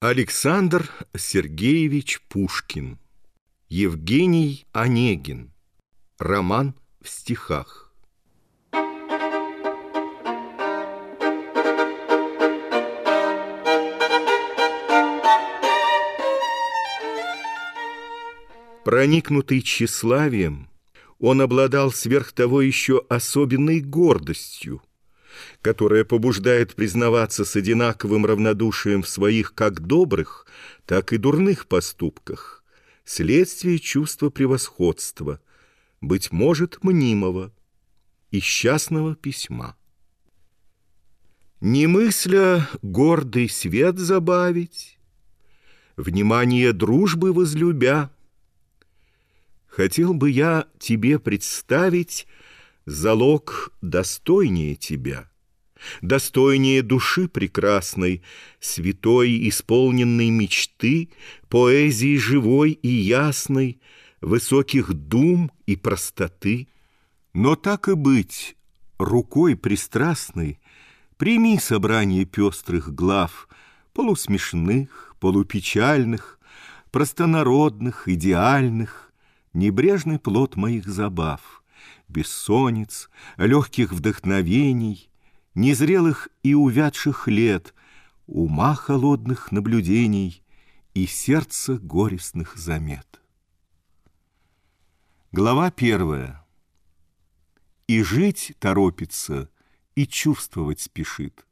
Александр Сергеевич Пушкин Евгений Онегин. Роман в стихах. Проникнутый тщеславием, он обладал сверх того еще особенной гордостью, которая побуждает признаваться с одинаковым равнодушием в своих как добрых, так и дурных поступках, следствие чувства превосходства, быть может, мнимого и счастного письма. Не мысля гордый свет забавить, Внимание дружбы возлюбя, Хотел бы я тебе представить залог достойнее тебя, достойнее души прекрасной, святой, исполненной мечты, поэзии живой и ясной, высоких дум и простоты. Но так и быть, рукой пристрастной, прими собрание пестрых глав, полусмешных, полупечальных, простонародных, идеальных, небрежный плод моих забав — бессонниц, легких вдохновений, незрелых и увядших лет, ума холодных наблюдений и сердца горестных замет. Глава первая. И жить торопится, и чувствовать спешит.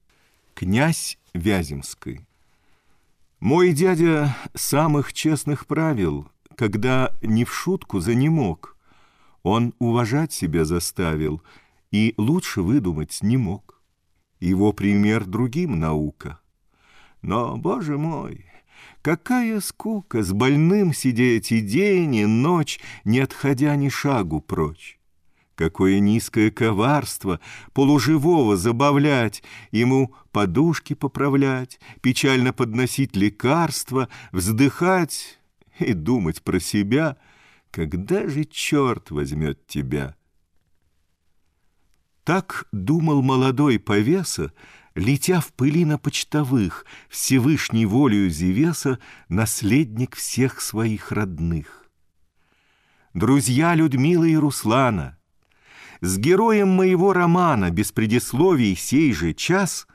Князь Вяземской. Мой дядя самых честных правил, когда не в шутку за не мог — он уважать себя заставил и лучше выдумать не мог. Его пример другим наука. Но, боже мой, какая скука с больным сидеть и день, и ночь, не отходя ни шагу прочь. Какое низкое коварство полуживого забавлять, ему подушки поправлять, печально подносить лекарства, вздыхать и думать про себя — когда же черт возьмет тебя? Так думал молодой повеса, Летя в пыли на почтовых, Всевышней волею Зевеса Наследник всех своих родных. Друзья Людмилы и Руслана, С героем моего романа Без предисловий сей же час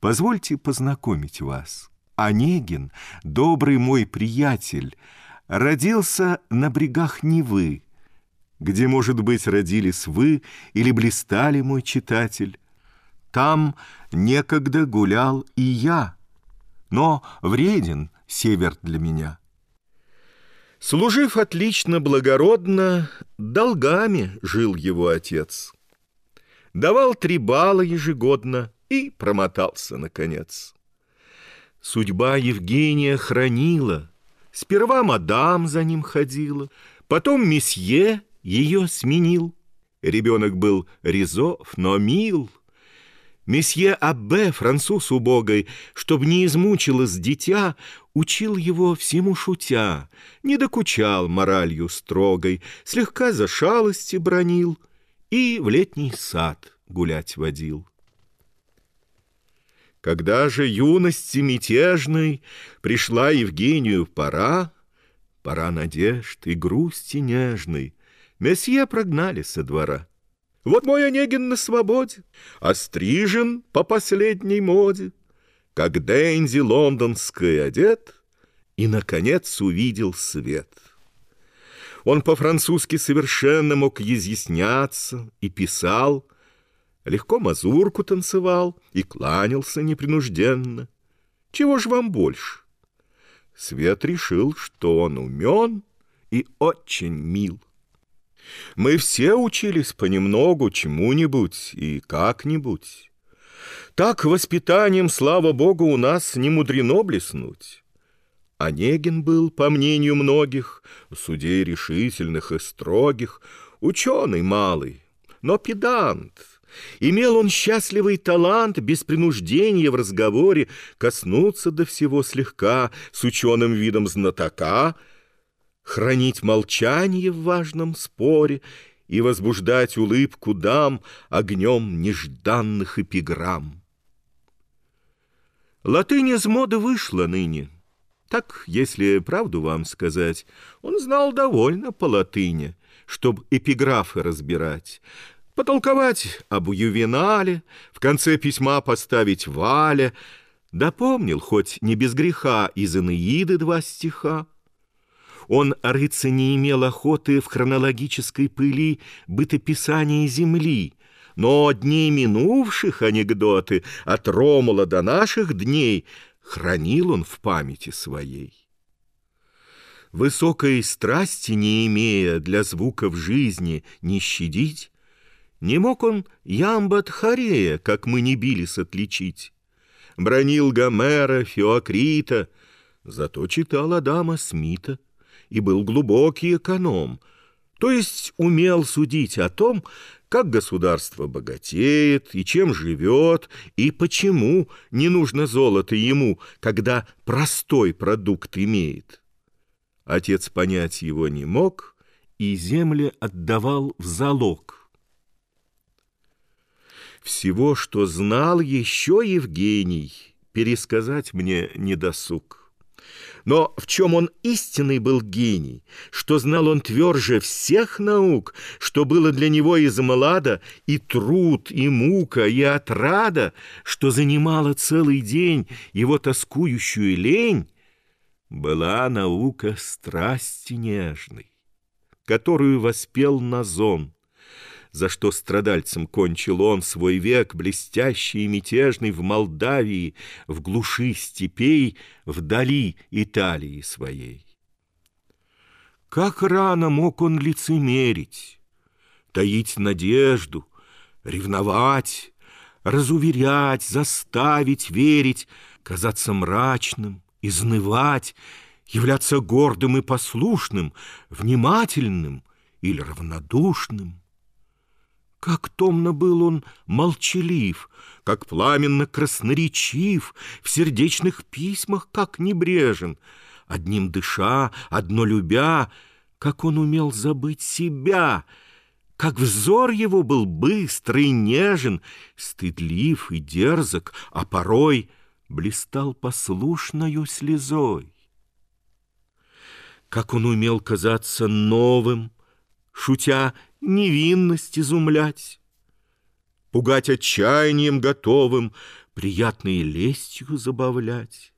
Позвольте познакомить вас. Онегин, добрый мой приятель, родился на брегах Невы, где, может быть, родились вы или блистали, мой читатель. Там некогда гулял и я, но вреден север для меня. Служив отлично благородно, долгами жил его отец. Давал три балла ежегодно и промотался, наконец. Судьба Евгения хранила — Сперва мадам за ним ходила, потом месье ее сменил. Ребенок был резов, но мил. Месье Аббе, француз убогой, чтоб не измучилось дитя, Учил его всему шутя, не докучал моралью строгой, Слегка за шалости бронил и в летний сад гулять водил. Когда же юности мятежной Пришла Евгению пора, Пора надежд и грусти нежной, Месье прогнали со двора. Вот мой Онегин на свободе, Острижен по последней моде, Как Дэнди лондонской одет, И, наконец, увидел свет. Он по-французски совершенно мог изъясняться и писал, легко мазурку танцевал и кланялся непринужденно. Чего ж вам больше? Свет решил, что он умен и очень мил. Мы все учились понемногу чему-нибудь и как-нибудь. Так воспитанием, слава богу, у нас не мудрено блеснуть. Онегин был, по мнению многих, судей решительных и строгих, ученый малый, но педант — Имел он счастливый талант без принуждения в разговоре коснуться до всего слегка с ученым видом знатока, хранить молчание в важном споре и возбуждать улыбку дам огнем нежданных эпиграмм. Латынь из моды вышла ныне, Так, если правду вам сказать, он знал довольно по латыни, чтоб эпиграфы разбирать, потолковать об ювенале, в конце письма поставить Валя, допомнил, хоть не без греха, из Инеиды два стиха. Он рыться не имел охоты в хронологической пыли бытописания земли, но дней минувших анекдоты от Ромула до наших дней хранил он в памяти своей. Высокой страсти не имея для звуков жизни не щадить, не мог он ямбат Харея, как мы не бились, отличить. Бронил Гомера, Феокрита, зато читал Адама Смита и был глубокий эконом, то есть умел судить о том, как государство богатеет и чем живет, и почему не нужно золото ему, когда простой продукт имеет. Отец понять его не мог и земли отдавал в залог. Всего, что знал еще Евгений, пересказать мне не досуг. Но в чем он истинный был гений, что знал он тверже всех наук, что было для него из млада и труд, и мука, и отрада, что занимала целый день его тоскующую лень, была наука страсти нежной, которую воспел Назон, за что страдальцем кончил он свой век блестящий и мятежный в Молдавии, в глуши степей, вдали Италии своей. Как рано мог он лицемерить, таить надежду, ревновать, разуверять, заставить верить, казаться мрачным, изнывать, являться гордым и послушным, внимательным или равнодушным. Как томно был он молчалив, как пламенно красноречив, в сердечных письмах как небрежен, одним дыша, одно любя, как он умел забыть себя, как взор его был быстрый, нежен, стыдлив и дерзок, а порой блистал послушною слезой. Как он умел казаться новым, шутя невинность изумлять, Пугать отчаянием готовым, приятной лестью забавлять,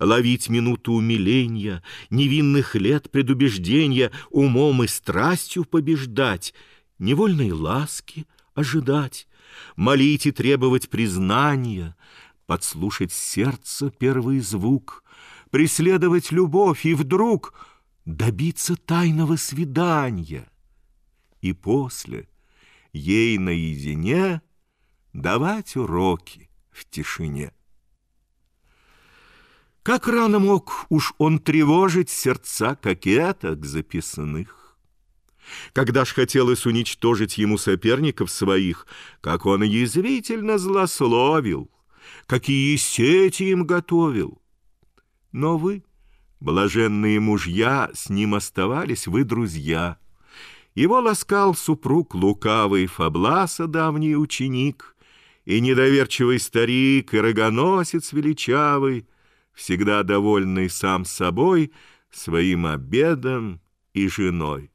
Ловить минуту умиления, невинных лет предубеждения, Умом и страстью побеждать, невольной ласки ожидать, Молить и требовать признания, Подслушать сердце первый звук, Преследовать любовь и вдруг Добиться тайного свидания — и после ей наедине давать уроки в тишине. Как рано мог уж он тревожить сердца кокеток записанных? Когда ж хотелось уничтожить ему соперников своих, как он язвительно злословил, какие сети им готовил. Но вы, блаженные мужья, с ним оставались вы друзья — его ласкал супруг лукавый Фабласа, давний ученик, и недоверчивый старик, и рогоносец величавый, всегда довольный сам собой, своим обедом и женой.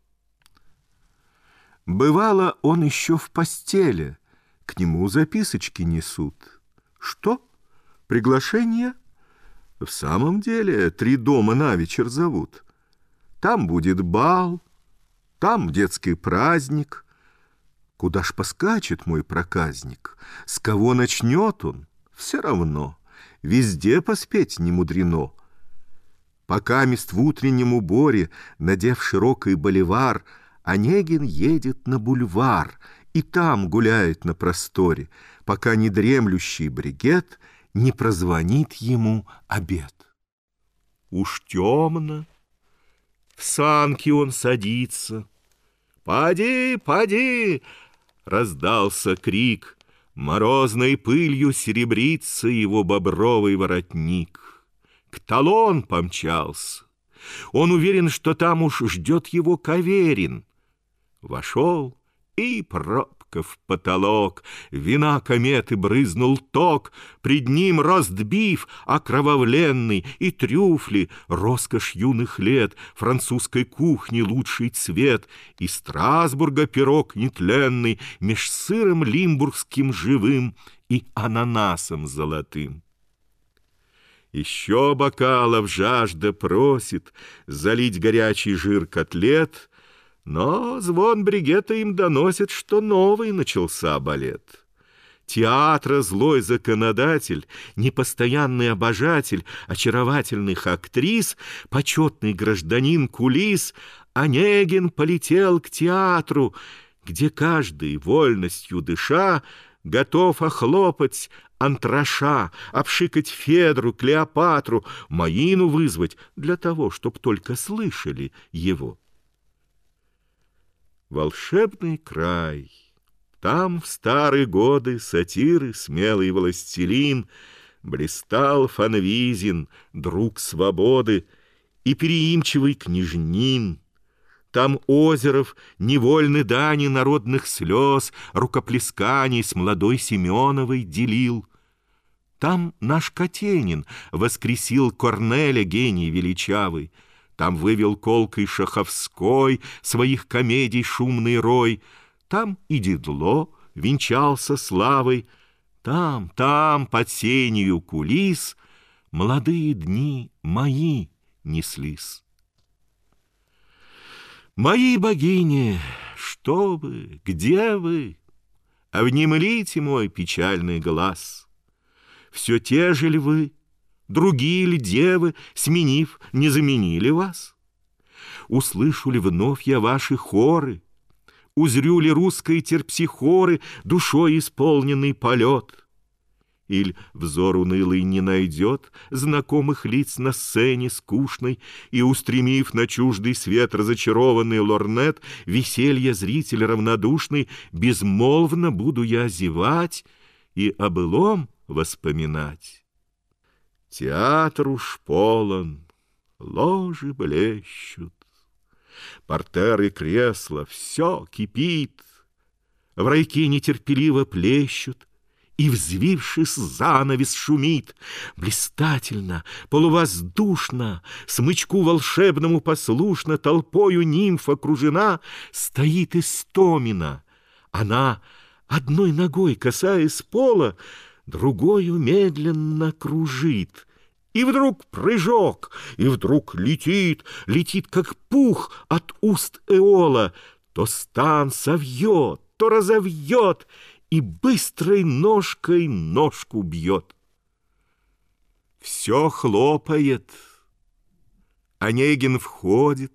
Бывало, он еще в постели, к нему записочки несут. Что? Приглашение? В самом деле, три дома на вечер зовут. Там будет бал, там детский праздник. Куда ж поскачет мой проказник? С кого начнет он? Все равно. Везде поспеть не мудрено. Пока мест в утреннем уборе, надев широкий боливар, Онегин едет на бульвар и там гуляет на просторе, пока недремлющий бригет не прозвонит ему обед. Уж темно, в санки он садится. «Поди, поди!» — раздался крик. Морозной пылью серебрится его бобровый воротник. К талон помчался. Он уверен, что там уж ждет его Каверин. Вошел, и пробка легко в потолок, Вина кометы брызнул ток, Пред ним ростбиф окровавленный И трюфли, роскошь юных лет, Французской кухни лучший цвет, И Страсбурга пирог нетленный Меж сыром лимбургским живым И ананасом золотым. Еще бокалов жажда просит Залить горячий жир котлет, Но звон бригета им доносит, Что новый начался балет. Театра злой законодатель, Непостоянный обожатель Очаровательных актрис, Почетный гражданин кулис, Онегин полетел к театру, Где каждый, вольностью дыша, Готов охлопать антраша, обшикать Федру, Клеопатру, Маину вызвать для того, чтоб только слышали его. Волшебный край, там в старые годы сатиры смелый властелин Блистал Фанвизин, друг свободы, и переимчивый княжнин — там Озеров невольны дани народных слез, Рукоплесканий с молодой Семеновой делил. Там наш Катенин воскресил Корнеля гений величавый, Там вывел колкой Шаховской Своих комедий шумный рой, Там и Дедло венчался славой, Там, там, под сенью кулис, Молодые дни мои неслись. Мои богини, что вы, где вы? Обнимлите мой печальный глаз. Все те же ли вы, другие ли девы, Сменив, не заменили вас? Услышу ли вновь я ваши хоры? Узрю ли русской терпсихоры Душой исполненный полет? Иль взор унылый не найдет Знакомых лиц на сцене скучной, И, устремив на чуждый свет разочарованный лорнет, Веселье зритель равнодушный, Безмолвно буду я зевать И о былом воспоминать. Театр уж полон, ложи блещут, Портер и кресла, все кипит, В райке нетерпеливо плещут, и, взвившись, занавес шумит. Блистательно, полувоздушно, смычку волшебному послушно, толпою нимф окружена, стоит Истомина. Она, одной ногой касаясь пола, другою медленно кружит. И вдруг прыжок, и вдруг летит, летит, как пух от уст Эола, то стан совьет, то разовьет, и быстрой ножкой ножку бьет. Все хлопает. Онегин входит,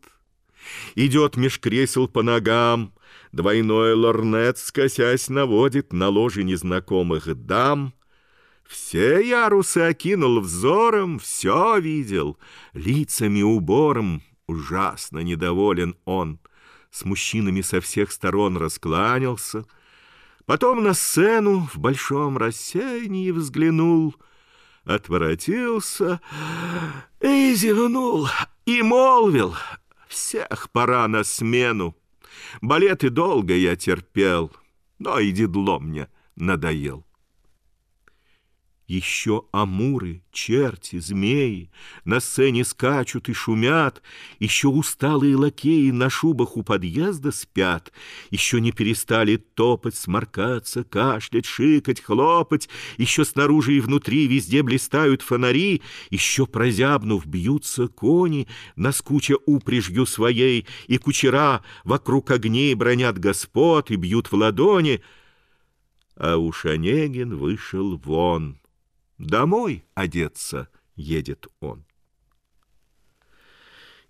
идет меж кресел по ногам, Двойной лорнет, скосясь, наводит на ложе незнакомых дам. Все ярусы окинул взором, все видел, лицами убором, ужасно недоволен он. С мужчинами со всех сторон раскланялся — Потом на сцену в большом рассеянии взглянул, отворотился и зевнул, и молвил, всех пора на смену. Балеты долго я терпел, но и дедло мне надоел. Еще амуры, черти, змеи На сцене скачут и шумят, Еще усталые лакеи На шубах у подъезда спят, Еще не перестали топать, сморкаться, Кашлять, шикать, хлопать, Еще снаружи и внутри Везде блистают фонари, Еще прозябнув бьются кони, Наскуча упряжью своей, И кучера вокруг огней Бронят господ и бьют в ладони, А уж Онегин вышел вон — Домой одеться едет он.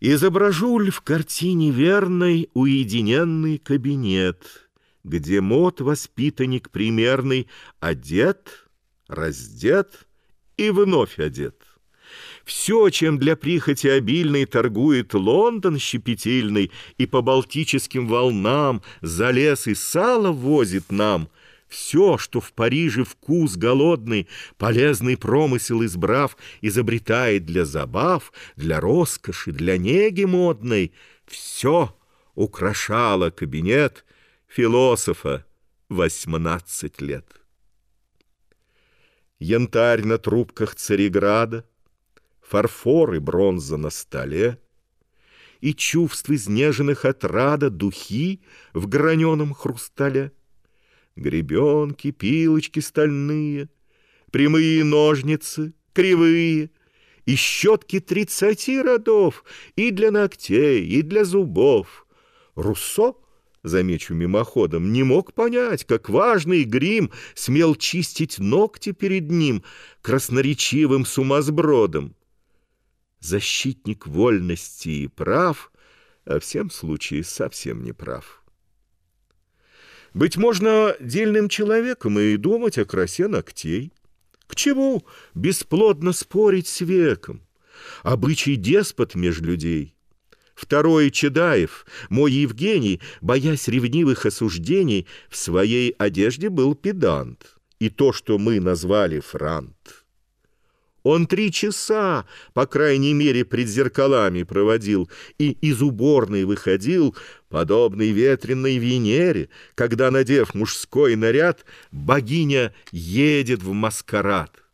Изображу ль в картине верной уединенный кабинет, Где мод воспитанник примерный одет, раздет и вновь одет. Все, чем для прихоти обильной торгует Лондон щепетильный И по балтическим волнам за лес и сало возит нам — все, что в Париже вкус голодный, полезный промысел избрав, изобретает для забав, для роскоши, для неги модной, все украшало кабинет философа восемнадцать лет. Янтарь на трубках Цареграда, Фарфор и бронза на столе, И чувств изнеженных от рада Духи в граненом хрустале. Гребенки, пилочки стальные, Прямые ножницы, кривые, И щетки тридцати родов, И для ногтей, и для зубов. Руссо — замечу мимоходом, не мог понять, как важный грим смел чистить ногти перед ним красноречивым сумасбродом. Защитник вольности и прав, а в всем случае совсем не прав. Быть можно дельным человеком и думать о красе ногтей. К чему бесплодно спорить с веком? Обычай деспот меж людей — Второй Чедаев, мой Евгений, боясь ревнивых осуждений, в своей одежде был педант. И то, что мы назвали франт. Он три часа, по крайней мере, пред зеркалами проводил и из уборной выходил, подобный ветреной Венере, когда, надев мужской наряд, богиня едет в маскарад.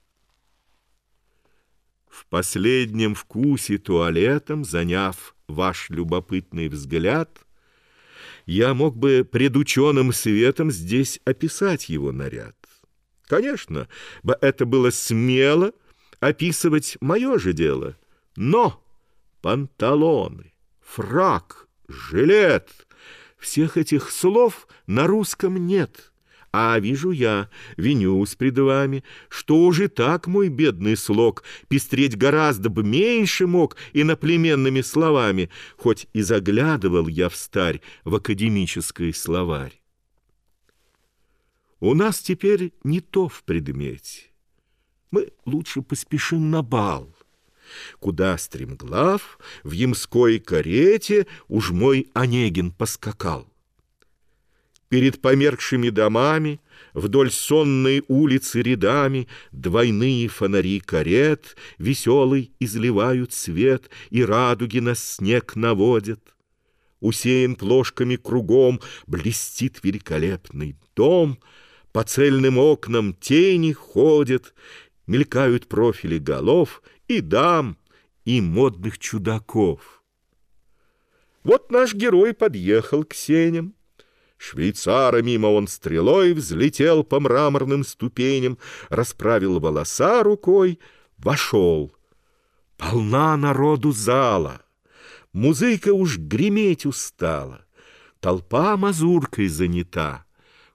В последнем вкусе туалетом, заняв ваш любопытный взгляд, я мог бы пред ученым светом здесь описать его наряд. Конечно, бы это было смело описывать мое же дело, но панталоны, фрак, жилет — всех этих слов на русском нет — а вижу я, винюсь пред вами, что уже так мой бедный слог пестреть гораздо бы меньше мог иноплеменными словами, хоть и заглядывал я в старь в академический словарь. У нас теперь не то в предмете. Мы лучше поспешим на бал, куда стремглав в ямской карете уж мой Онегин поскакал. Перед померкшими домами, Вдоль сонной улицы рядами Двойные фонари карет Веселый изливают свет И радуги на снег наводят. Усеян плошками кругом Блестит великолепный дом, По цельным окнам тени ходят, Мелькают профили голов И дам, и модных чудаков. Вот наш герой подъехал к сеням, Швейцара мимо он стрелой взлетел по мраморным ступеням, расправил волоса рукой, вошел. Полна народу зала, музыка уж греметь устала, толпа мазуркой занята.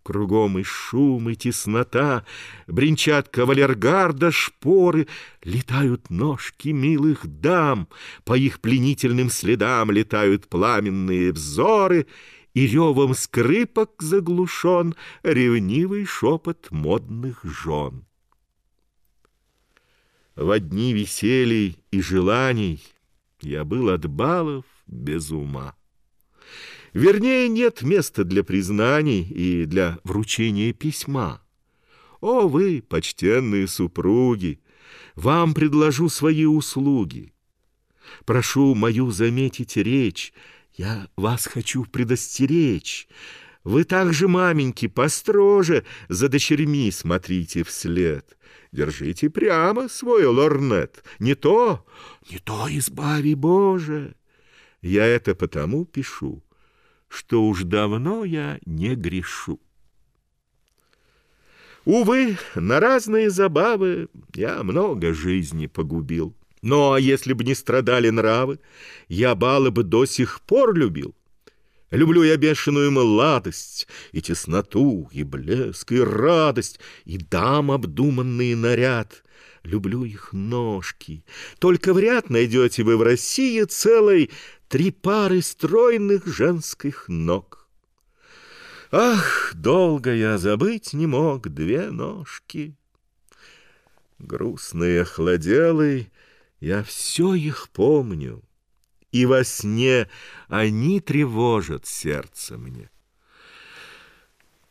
Кругом и шум, и теснота, Бринчат кавалергарда шпоры, Летают ножки милых дам, По их пленительным следам Летают пламенные взоры — и ревом скрипок заглушен ревнивый шепот модных жен. В дни веселий и желаний я был от балов без ума. Вернее, нет места для признаний и для вручения письма. О, вы, почтенные супруги, вам предложу свои услуги. Прошу мою заметить речь, я вас хочу предостеречь. Вы также, маменьки, построже за дочерьми смотрите вслед. Держите прямо свой лорнет. Не то, не то избави Боже. Я это потому пишу, что уж давно я не грешу. Увы, на разные забавы я много жизни погубил. Но а если бы не страдали нравы, я балы бы до сих пор любил. Люблю я бешеную младость, и тесноту, и блеск, и радость, и дам обдуманный наряд. Люблю их ножки. Только вряд найдете вы в России целой три пары стройных женских ног. Ах, долго я забыть не мог две ножки. Грустный, охладелый, я все их помню, и во сне они тревожат сердце мне.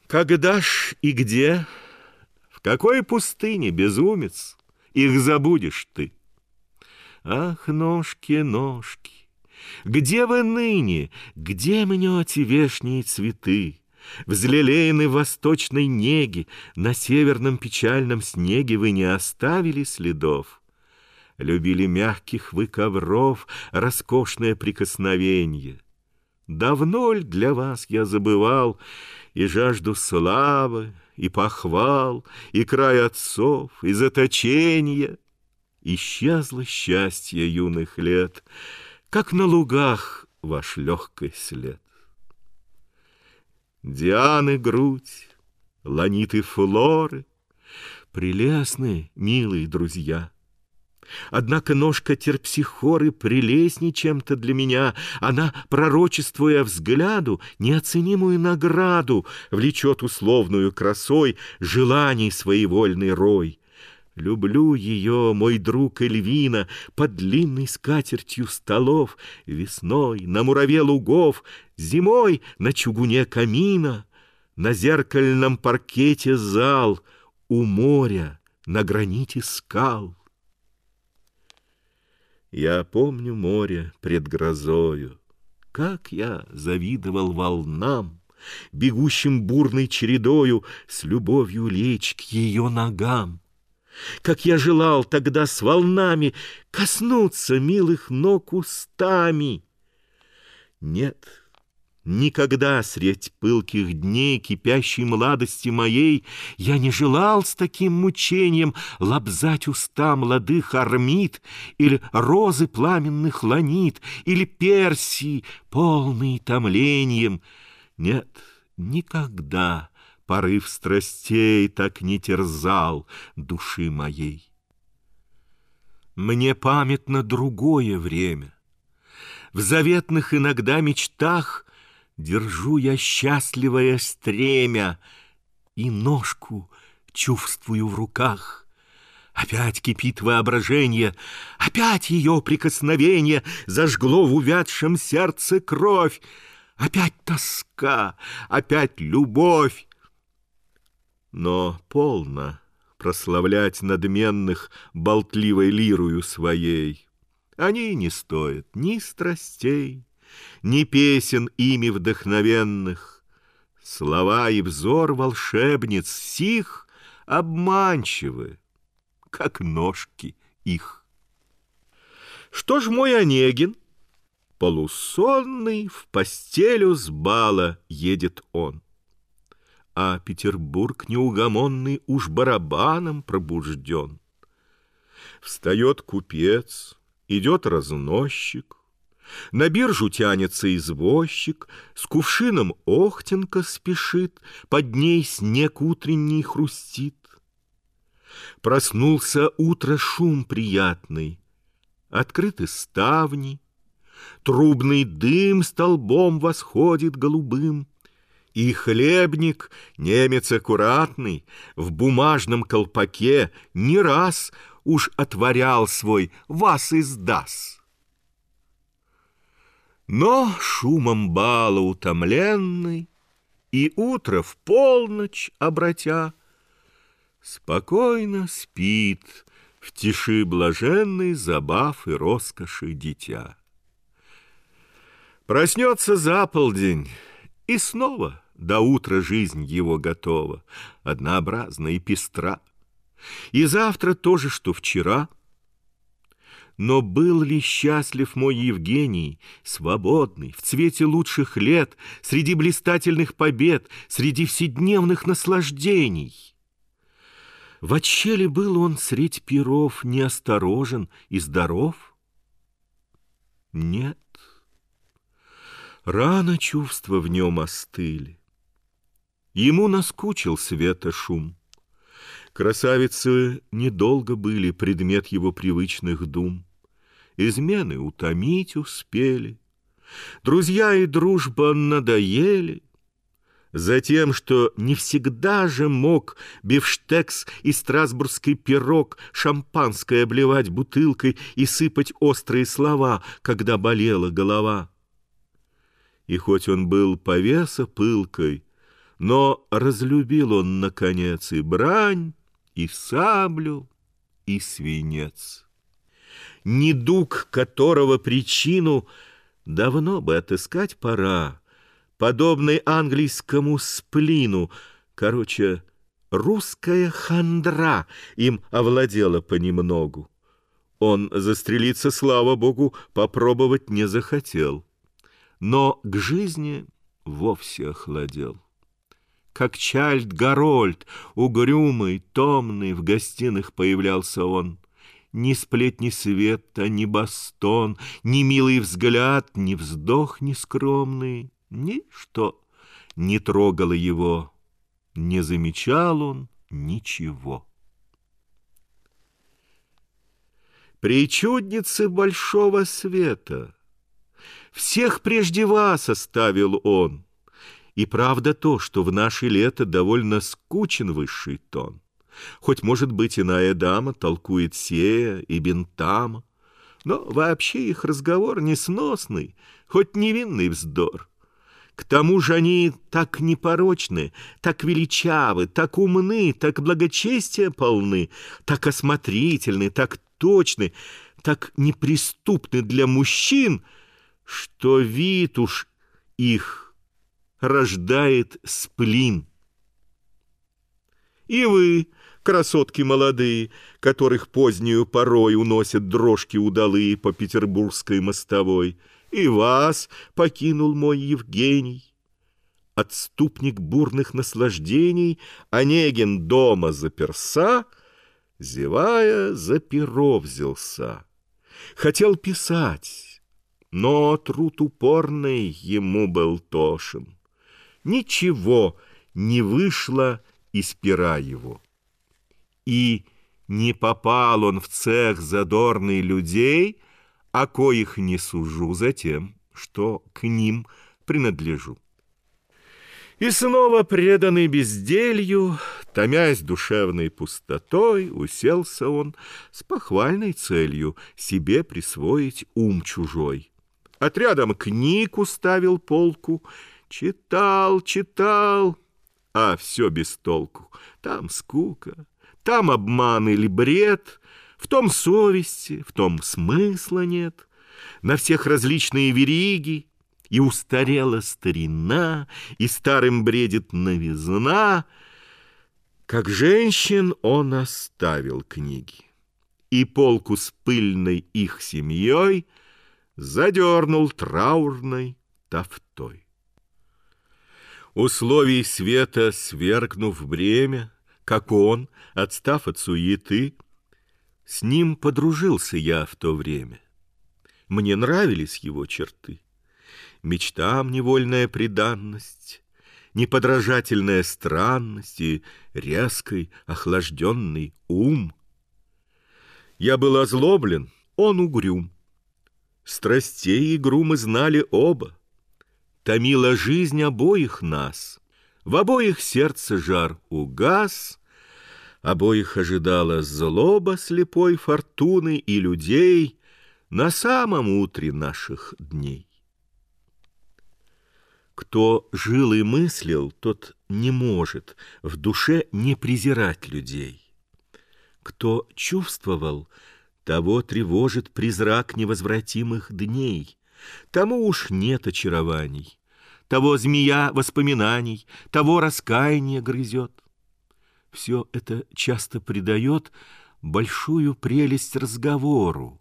Когда ж и где, в какой пустыне, безумец, их забудешь ты? Ах, ножки, ножки, где вы ныне, где мнете вешние цветы? Взлелеены восточной неге, На северном печальном снеге Вы не оставили следов. Любили мягких вы ковров Роскошное прикосновенье. Давно ль для вас я забывал И жажду славы, и похвал, И край отцов, и заточения? Исчезло счастье юных лет, Как на лугах ваш легкий след. Дианы грудь, ланиты флоры, Прелестны, милые друзья. Однако ножка терпсихоры прелестней чем-то для меня. Она, пророчествуя взгляду, неоценимую награду, Влечет условную красой желаний своевольный рой. Люблю ее, мой друг Эльвина, Под длинной скатертью столов, Весной на мураве лугов, Зимой на чугуне камина, На зеркальном паркете зал, У моря на граните скал. Я помню море пред грозою, Как я завидовал волнам, Бегущим бурной чередою С любовью лечь к ее ногам. Как я желал тогда с волнами Коснуться милых ног устами. Нет, Никогда средь пылких дней Кипящей младости моей Я не желал с таким мучением Лобзать уста молодых армид Или розы пламенных ланит Или персии, полные томлением. Нет, никогда порыв страстей Так не терзал души моей. Мне памятно другое время. В заветных иногда мечтах Держу я счастливое стремя И ножку чувствую в руках. Опять кипит воображение, Опять ее прикосновение Зажгло в увядшем сердце кровь, Опять тоска, опять любовь. Но полно прославлять надменных Болтливой лирую своей. Они не стоят ни страстей, ни песен ими вдохновенных. Слова и взор волшебниц сих обманчивы, как ножки их. Что ж мой Онегин? Полусонный в постелю с бала едет он. А Петербург неугомонный уж барабаном пробужден. Встает купец, идет разносчик, на биржу тянется извозчик, С кувшином охтенка спешит, Под ней снег утренний хрустит. Проснулся утро шум приятный, Открыты ставни, Трубный дым столбом восходит голубым, И хлебник, немец аккуратный, В бумажном колпаке не раз Уж отворял свой «Вас издас». Но шумом бала утомленный И утро в полночь обратя, Спокойно спит в тиши блаженной Забав и роскоши дитя. Проснется за полдень, и снова До утра жизнь его готова, Однообразна и пестра. И завтра то же, что вчера — но был ли счастлив мой Евгений, свободный, в цвете лучших лет, среди блистательных побед, среди вседневных наслаждений? Вообще ли был он средь перов неосторожен и здоров? Нет. Рано чувства в нем остыли. Ему наскучил света шум. Красавицы недолго были предмет его привычных дум. Измены утомить успели, Друзья и дружба надоели, Затем, что не всегда же мог Бифштекс и страсбургский пирог Шампанское обливать бутылкой И сыпать острые слова, Когда болела голова. И хоть он был повеса пылкой, Но разлюбил он, наконец, и брань, и саблю, и свинец. Недуг, которого причину давно бы отыскать пора, подобный английскому сплину. Короче, русская хандра им овладела понемногу. Он застрелиться, слава богу, попробовать не захотел, но к жизни вовсе охладел. Как Чальд Гарольд, угрюмый, томный, в гостиных появлялся он. Ни сплетни света, ни бастон, ни милый взгляд, ни вздох нескромный, ничто не трогало его, не замечал он ничего. Причудницы большого света, всех прежде вас оставил он, и правда то, что в наши лета довольно скучен высший тон. Хоть, может быть, иная дама толкует сея и бентама, но вообще их разговор несносный, хоть невинный вздор. К тому же они так непорочны, так величавы, так умны, так благочестия полны, так осмотрительны, так точны, так неприступны для мужчин, что вид уж их рождает сплин. И вы, красотки молодые, которых позднюю порой уносят дрожки удалые по петербургской мостовой, и вас покинул мой Евгений. Отступник бурных наслаждений, Онегин дома заперса, Зевая, за перо взялся. Хотел писать, но труд упорный ему был тошен. Ничего не вышло из пера его. И не попал он в цех задорный людей, о коих не сужу за тем, что к ним принадлежу. И снова преданный безделью, томясь душевной пустотой, уселся он с похвальной целью себе присвоить ум чужой. Отрядом книг уставил полку, читал, читал, а все без толку. Там скука, там обман или бред, в том совести, в том смысла нет. На всех различные вериги, и устарела старина, и старым бредит новизна. Как женщин он оставил книги, и полку с пыльной их семьей задернул траурной тафтой условий света свергнув бремя, как он, отстав от суеты, с ним подружился я в то время. Мне нравились его черты. Мечтам невольная преданность, неподражательная странность и резкий охлажденный ум. Я был озлоблен, он угрюм. Страстей игру мы знали оба томила жизнь обоих нас. В обоих сердце жар угас, обоих ожидала злоба слепой фортуны и людей на самом утре наших дней. Кто жил и мыслил, тот не может в душе не презирать людей. Кто чувствовал, того тревожит призрак невозвратимых дней — Тому уж нет очарований, того змея воспоминаний, того раскаяния грызет. Все это часто придает большую прелесть разговору.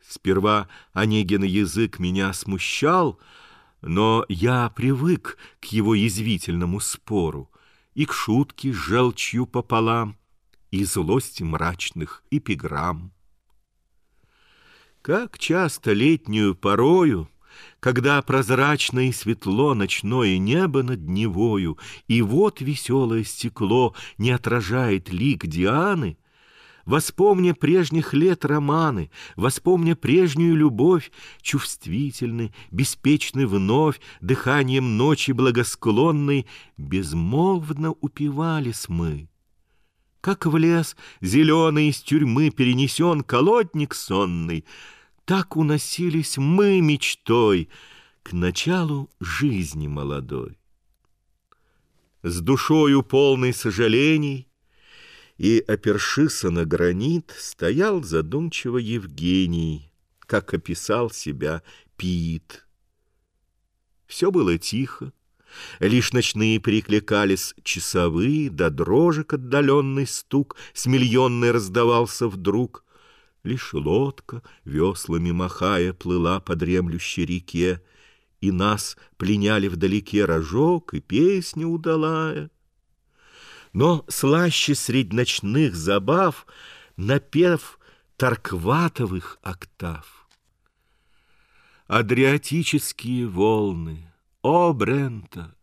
Сперва Онегин язык меня смущал, но я привык к его язвительному спору и к шутке с желчью пополам, и злости мрачных эпиграмм. Как часто летнюю порою, Когда прозрачно и светло Ночное небо над Невою, И вот веселое стекло Не отражает лик Дианы, Воспомня прежних лет романы, Воспомня прежнюю любовь, Чувствительны, беспечны вновь, Дыханием ночи благосклонной Безмолвно упивались мы. Как в лес зеленый из тюрьмы перенесен колодник сонный, Так уносились мы мечтой К началу жизни молодой. С душою полной сожалений И, опершися на гранит, Стоял задумчиво Евгений, Как описал себя Пит. Все было тихо. Лишь ночные перекликались часовые, да дрожек отдаленный стук с миллионной раздавался вдруг. Лишь лодка, веслами махая, плыла по дремлющей реке, и нас пленяли вдалеке рожок и песня удалая. Но слаще средь ночных забав напев Таркватовых октав. Адриатические волны, о, Брента!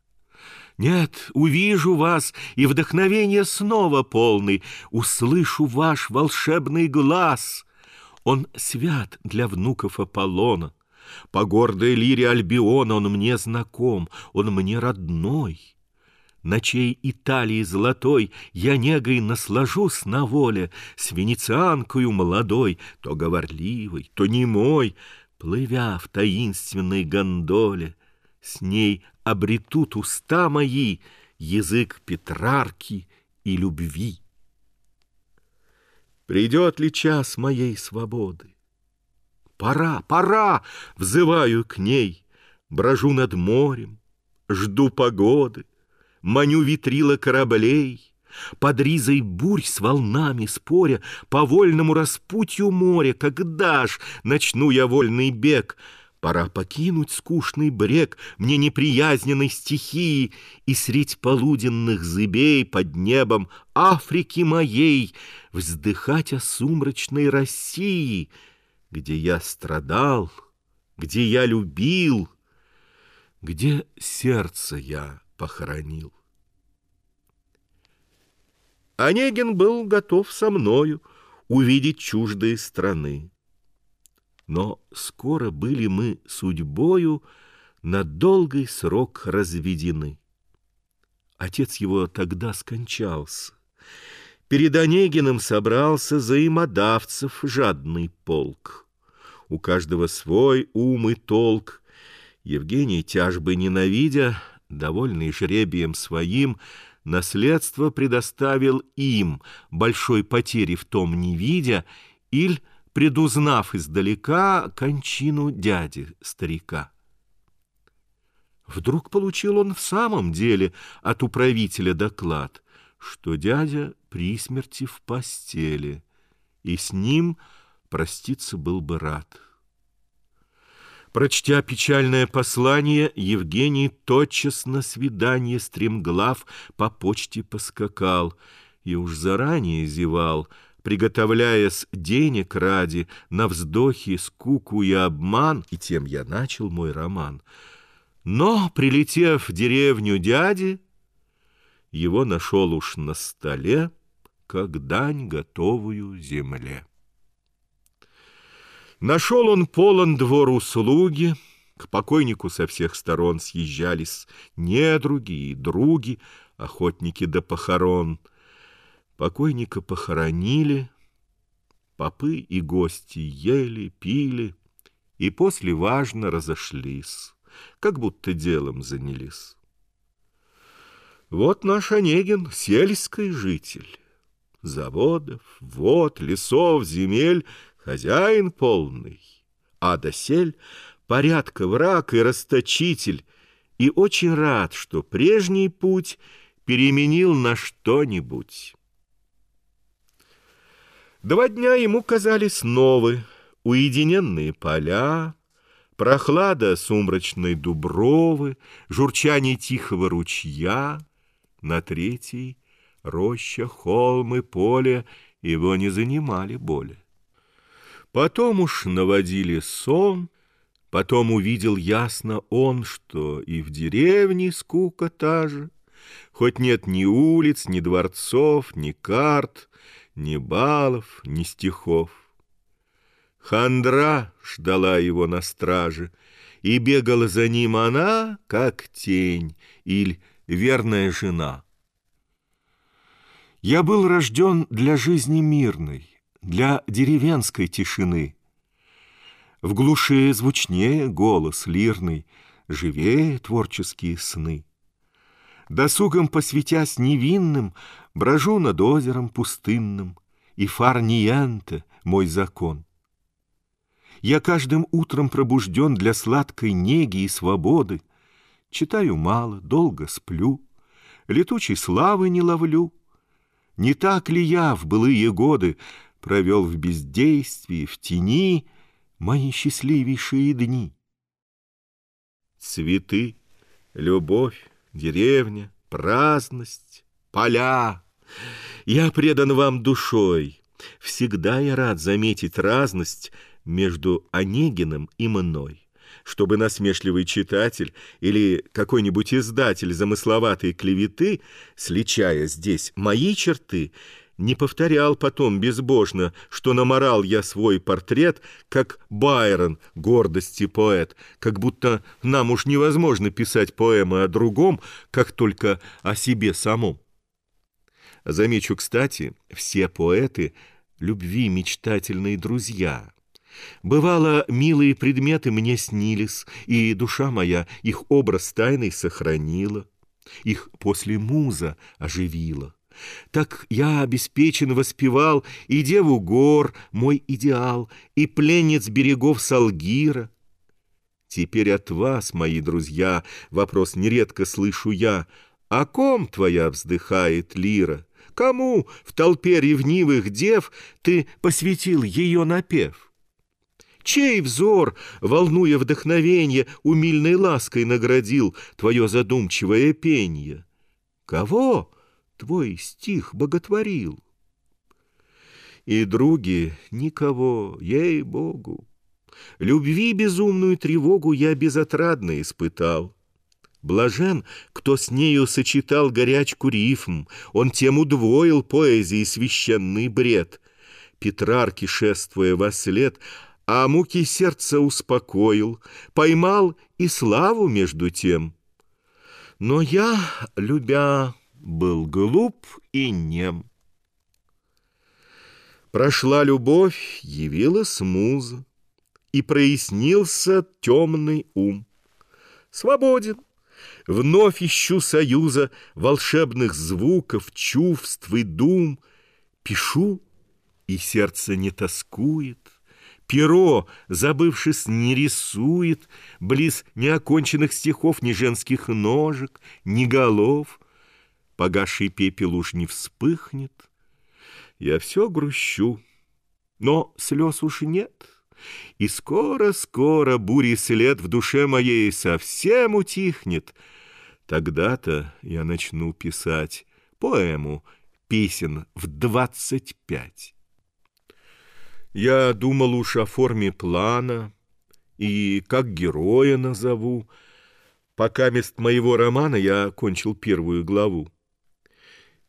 Нет, увижу вас, и вдохновение снова полный, Услышу ваш волшебный глаз. Он свят для внуков Аполлона. По гордой лире Альбиона он мне знаком, он мне родной. Ночей Италии золотой Я негой наслажусь на воле С венецианкою молодой, То говорливой, то немой, Плывя в таинственной гондоле, С ней обретут уста мои Язык Петрарки и любви. Придет ли час моей свободы? Пора, пора, взываю к ней, Брожу над морем, жду погоды, Маню витрила кораблей, Под ризой бурь с волнами споря По вольному распутью моря, Когда ж начну я вольный бег? Пора покинуть скучный брег Мне неприязненной стихии И средь полуденных зыбей Под небом Африки моей Вздыхать о сумрачной России, Где я страдал, где я любил, Где сердце я похоронил. Онегин был готов со мною увидеть чуждые страны. Но скоро были мы судьбою на долгий срок разведены. Отец его тогда скончался. Перед Онегиным собрался взаимодавцев жадный полк. У каждого свой ум и толк. Евгений, тяжбы ненавидя, довольный жребием своим, наследство предоставил им, большой потери в том не видя, иль предузнав издалека кончину дяди старика. Вдруг получил он в самом деле от управителя доклад, что дядя при смерти в постели, и с ним проститься был бы рад. Прочтя печальное послание, Евгений тотчас на свидание стремглав по почте поскакал и уж заранее зевал, приготовляясь денег ради на вздохи, скуку и обман, и тем я начал мой роман. Но, прилетев в деревню дяди, его нашел уж на столе, как дань готовую земле. Нашел он полон двор услуги, к покойнику со всех сторон съезжались недруги и други, охотники до похорон. Покойника похоронили, попы и гости ели, пили, и после важно разошлись, как будто делом занялись. Вот наш Онегин, сельский житель, заводов, вод, лесов, земель — хозяин полный, а досель порядка враг и расточитель, и очень рад, что прежний путь переменил на что-нибудь. Два дня ему казались новы, уединенные поля, прохлада сумрачной дубровы, журчание тихого ручья, на третий — роща, холм и поле его не занимали более. Потом уж наводили сон, потом увидел ясно он, что и в деревне скука та же, хоть нет ни улиц, ни дворцов, ни карт, ни балов, ни стихов. Хандра ждала его на страже, и бегала за ним она, как тень, или верная жена. Я был рожден для жизни мирной, для деревенской тишины. В глуши звучнее голос лирный, живее творческие сны. Досугом посвятясь невинным, брожу над озером пустынным, и фарниенте мой закон. Я каждым утром пробужден для сладкой неги и свободы, Читаю мало, долго сплю, Летучей славы не ловлю. Не так ли я в былые годы Провел в бездействии, в тени Мои счастливейшие дни? Цветы, любовь, деревня, праздность, поля. Я предан вам душой. Всегда я рад заметить разность между Онегиным и мной чтобы насмешливый читатель или какой-нибудь издатель замысловатой клеветы, сличая здесь мои черты, не повторял потом безбожно, что наморал я свой портрет, как Байрон, гордости поэт, как будто нам уж невозможно писать поэмы о другом, как только о себе самом. Замечу, кстати, все поэты — любви мечтательные друзья. Бывало, милые предметы мне снились, и душа моя их образ тайный сохранила, их после муза оживила. Так я обеспечен воспевал и деву гор, мой идеал, и пленниц берегов Салгира. Теперь от вас, мои друзья, вопрос нередко слышу я, о ком твоя вздыхает лира? Кому в толпе ревнивых дев ты посвятил ее напев? Чей взор, волнуя вдохновенье, умильной лаской наградил твое задумчивое пенье? Кого? Твой стих боготворил. И, други, никого, ей-богу, Любви безумную тревогу я безотрадно испытал. Блажен, кто с нею сочетал горячку рифм, Он тем удвоил поэзии священный бред. Петрарки, шествуя во след, а муки сердца успокоил, Поймал и славу между тем. Но я, любя был глуп и нем. Прошла любовь, явилась муза, И прояснился темный ум. Свободен, вновь ищу союза Волшебных звуков, чувств и дум. Пишу, и сердце не тоскует, Перо, забывшись, не рисует Близ неоконченных стихов Ни женских ножек, ни голов — погасший пепел уж не вспыхнет. Я все грущу, но слез уж нет. И скоро-скоро бури след в душе моей совсем утихнет. Тогда-то я начну писать поэму песен в двадцать пять. Я думал уж о форме плана и как героя назову. Пока мест моего романа я окончил первую главу.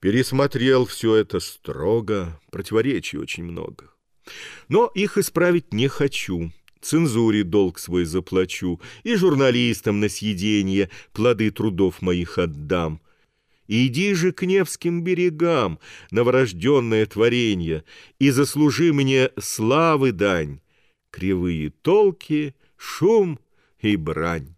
Пересмотрел все это строго, противоречий очень много. Но их исправить не хочу. Цензуре долг свой заплачу, и журналистам на съеденье плоды трудов моих отдам. Иди же к Невским берегам, новорожденное творенье, и заслужи мне славы дань, кривые толки, шум и брань.